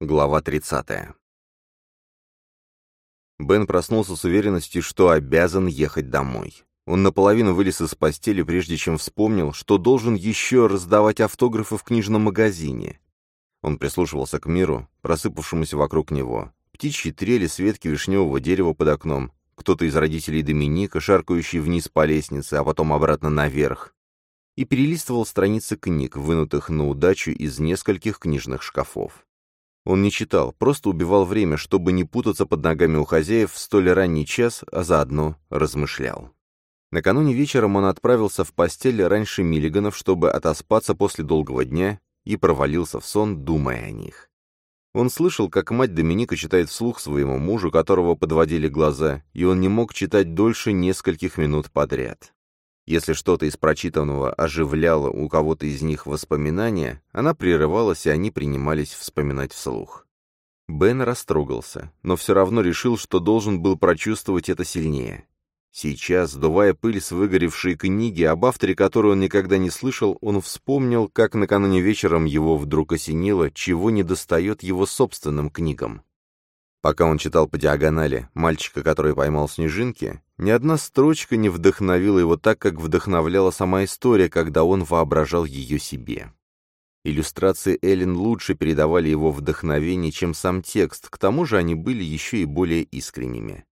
Глава 30. Бен проснулся с уверенностью, что обязан ехать домой. Он наполовину вылез из постели, прежде чем вспомнил, что должен еще раздавать автографы в книжном магазине. Он прислушивался к миру, просыпавшемуся вокруг него. Птичьи трели с ветки вишневого дерева под окном, кто-то из родителей Доминика, шаркающий вниз по лестнице, а потом обратно наверх. И перелистывал страницы книг, вынутых на удачу из нескольких книжных шкафов. Он не читал, просто убивал время, чтобы не путаться под ногами у хозяев в столь ранний час, а заодно размышлял. Накануне вечером он отправился в постель раньше Миллиганов, чтобы отоспаться после долгого дня, и провалился в сон, думая о них. Он слышал, как мать Доминика читает вслух своему мужу, которого подводили глаза, и он не мог читать дольше нескольких минут подряд. Если что-то из прочитанного оживляло у кого-то из них воспоминания, она прерывалась, и они принимались вспоминать вслух. Бен растрогался, но все равно решил, что должен был прочувствовать это сильнее. Сейчас, сдувая пыль с выгоревшей книги, об авторе которой он никогда не слышал, он вспомнил, как накануне вечером его вдруг осенило, чего недостает его собственным книгам. Пока он читал по диагонали «Мальчика, который поймал снежинки», ни одна строчка не вдохновила его так, как вдохновляла сама история, когда он воображал ее себе. Иллюстрации Эллен лучше передавали его вдохновение, чем сам текст, к тому же они были еще и более искренними.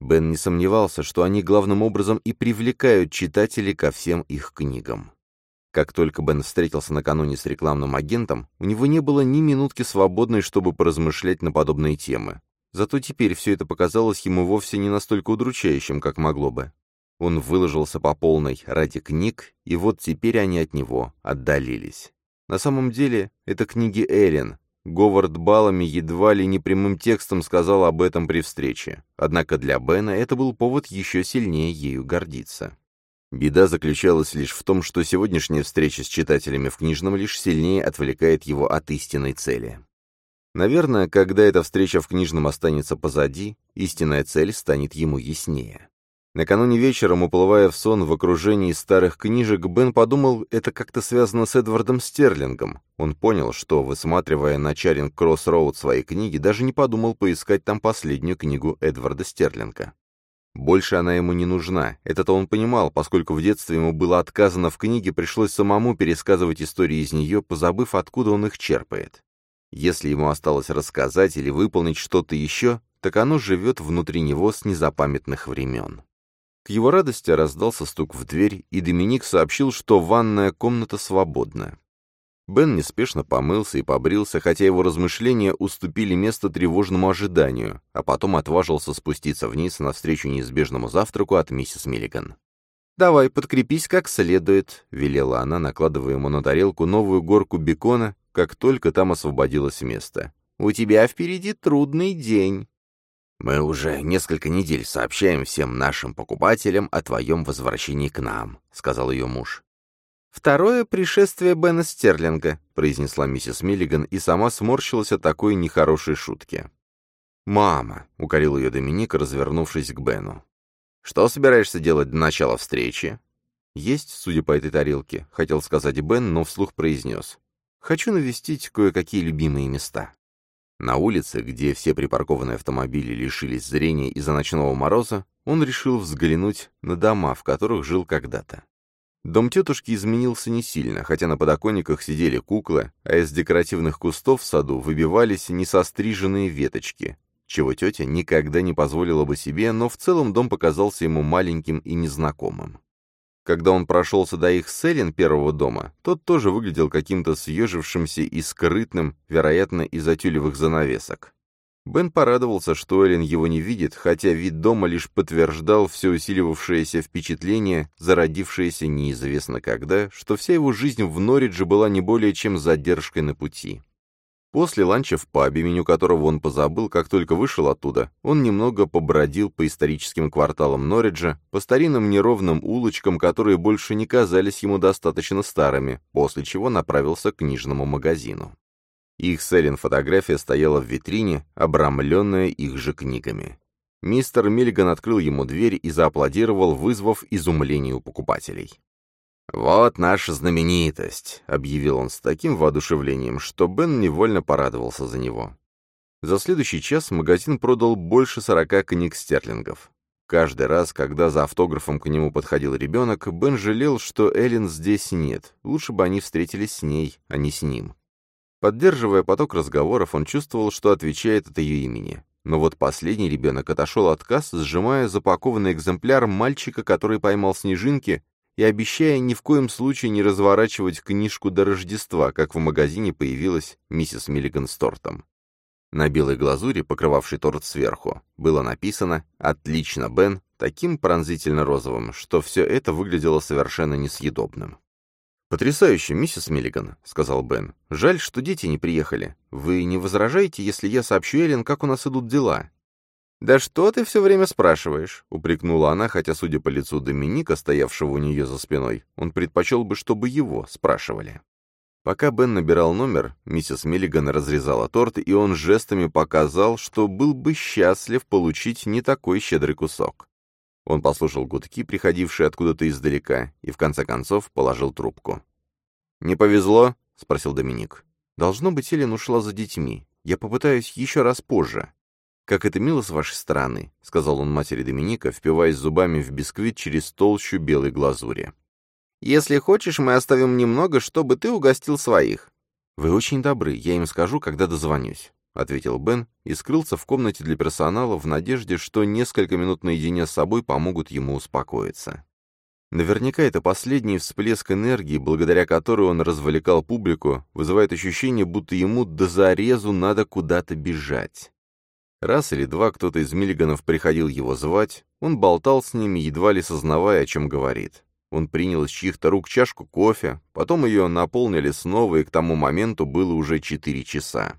Бен не сомневался, что они главным образом и привлекают читателей ко всем их книгам. Как только Бен встретился накануне с рекламным агентом, у него не было ни минутки свободной, чтобы поразмышлять на подобные темы. Зато теперь все это показалось ему вовсе не настолько удручающим, как могло бы. Он выложился по полной ради книг, и вот теперь они от него отдалились. На самом деле, это книги Эллен. Говард Балами едва ли не прямым текстом сказал об этом при встрече. Однако для Бена это был повод еще сильнее ею гордиться. Беда заключалась лишь в том, что сегодняшняя встреча с читателями в книжном лишь сильнее отвлекает его от истинной цели. Наверное, когда эта встреча в книжном останется позади, истинная цель станет ему яснее. Накануне вечером, уплывая в сон в окружении старых книжек, Бен подумал, это как-то связано с Эдвардом Стерлингом. Он понял, что, высматривая на Чаринг Кросс-Роуд свои книги, даже не подумал поискать там последнюю книгу Эдварда Стерлинга. Больше она ему не нужна. Это-то он понимал, поскольку в детстве ему было отказано в книге, пришлось самому пересказывать истории из нее, позабыв, откуда он их черпает. Если ему осталось рассказать или выполнить что-то еще, так оно живет внутри него с незапамятных времен. К его радости раздался стук в дверь, и Доминик сообщил, что ванная комната свободна. Бен неспешно помылся и побрился, хотя его размышления уступили место тревожному ожиданию, а потом отважился спуститься вниз навстречу неизбежному завтраку от миссис Миллиган. «Давай, подкрепись как следует», — велела она, накладывая ему на тарелку новую горку бекона, как только там освободилось место. «У тебя впереди трудный день». «Мы уже несколько недель сообщаем всем нашим покупателям о твоем возвращении к нам», — сказал ее муж. «Второе пришествие Бена Стерлинга», — произнесла миссис Миллиган и сама сморщилась от такой нехорошей шутки. «Мама», — укорил ее Доминик, развернувшись к Бену. «Что собираешься делать до начала встречи?» «Есть, судя по этой тарелке», — хотел сказать Бен, но вслух произнес. «Хочу навестить кое-какие любимые места». На улице, где все припаркованные автомобили лишились зрения из-за ночного мороза, он решил взглянуть на дома, в которых жил когда-то. Дом тетушки изменился не сильно, хотя на подоконниках сидели куклы, а из декоративных кустов в саду выбивались несостриженные веточки, чего тетя никогда не позволила бы себе, но в целом дом показался ему маленьким и незнакомым. Когда он прошелся до их селен первого дома, тот тоже выглядел каким-то съежившимся и скрытным, вероятно, из-за тюлевых занавесок. Бен порадовался, что Эллен его не видит, хотя вид дома лишь подтверждал все усиливавшееся впечатление, зародившееся неизвестно когда, что вся его жизнь в Норридже была не более чем задержкой на пути. После ланча в пабе, меню которого он позабыл, как только вышел оттуда, он немного побродил по историческим кварталам Норриджа, по старинным неровным улочкам, которые больше не казались ему достаточно старыми, после чего направился к книжному магазину. Их Селин фотография стояла в витрине, обрамленная их же книгами. Мистер Миллиган открыл ему дверь и зааплодировал, вызвав изумление у покупателей. «Вот наша знаменитость», — объявил он с таким воодушевлением, что Бен невольно порадовался за него. За следующий час магазин продал больше сорока книг стерлингов. Каждый раз, когда за автографом к нему подходил ребенок, Бен жалел, что Эллен здесь нет. Лучше бы они встретились с ней, а не с ним. Поддерживая поток разговоров, он чувствовал, что отвечает от ее имени. Но вот последний ребенок отошел от касс, сжимая запакованный экземпляр мальчика, который поймал снежинки, и обещая ни в коем случае не разворачивать книжку до Рождества, как в магазине появилась миссис Миллиган с тортом. На белой глазури, покрывавшей торт сверху, было написано «Отлично, Бен», таким пронзительно розовым, что все это выглядело совершенно несъедобным. «Потрясающе, миссис Миллиган», — сказал Бен. «Жаль, что дети не приехали. Вы не возражаете, если я сообщу Эллен, как у нас идут дела?» «Да что ты все время спрашиваешь?» — упрекнула она, хотя, судя по лицу Доминика, стоявшего у нее за спиной, он предпочел бы, чтобы его спрашивали. Пока Бен набирал номер, миссис Миллиган разрезала торт, и он жестами показал, что был бы счастлив получить не такой щедрый кусок. Он послушал гудки, приходившие откуда-то издалека, и в конце концов положил трубку. «Не повезло?» — спросил Доминик. «Должно быть, Эллен ушла за детьми. Я попытаюсь еще раз позже». «Как это мило с вашей стороны», — сказал он матери Доминика, впиваясь зубами в бисквит через толщу белой глазури. Если хочешь, мы оставим немного, чтобы ты угостил своих». «Вы очень добры, я им скажу, когда дозвонюсь», — ответил Бен и скрылся в комнате для персонала в надежде, что несколько минут наедине с собой помогут ему успокоиться. Наверняка это последний всплеск энергии, благодаря которой он развлекал публику, вызывает ощущение, будто ему до зарезу надо куда-то бежать. Раз или два кто-то из Миллиганов приходил его звать, он болтал с ними, едва ли сознавая, о чем говорит. Он принял из чьих-то рук чашку кофе, потом ее наполнили снова, и к тому моменту было уже четыре часа.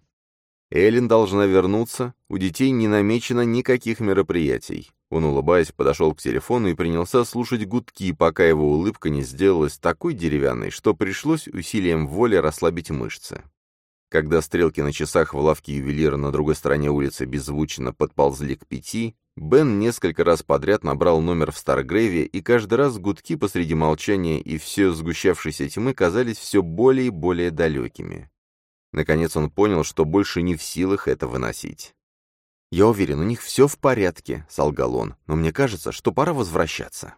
Эллен должна вернуться, у детей не намечено никаких мероприятий. Он, улыбаясь, подошел к телефону и принялся слушать гудки, пока его улыбка не сделалась такой деревянной, что пришлось усилием воли расслабить мышцы. Когда стрелки на часах в лавке ювелира на другой стороне улицы беззвучно подползли к пяти, Бен несколько раз подряд набрал номер в Старгрейве, и каждый раз гудки посреди молчания и все сгущавшейся тьмы казались все более и более далекими. Наконец он понял, что больше не в силах это выносить. «Я уверен, у них все в порядке», — солгал он, «но мне кажется, что пора возвращаться».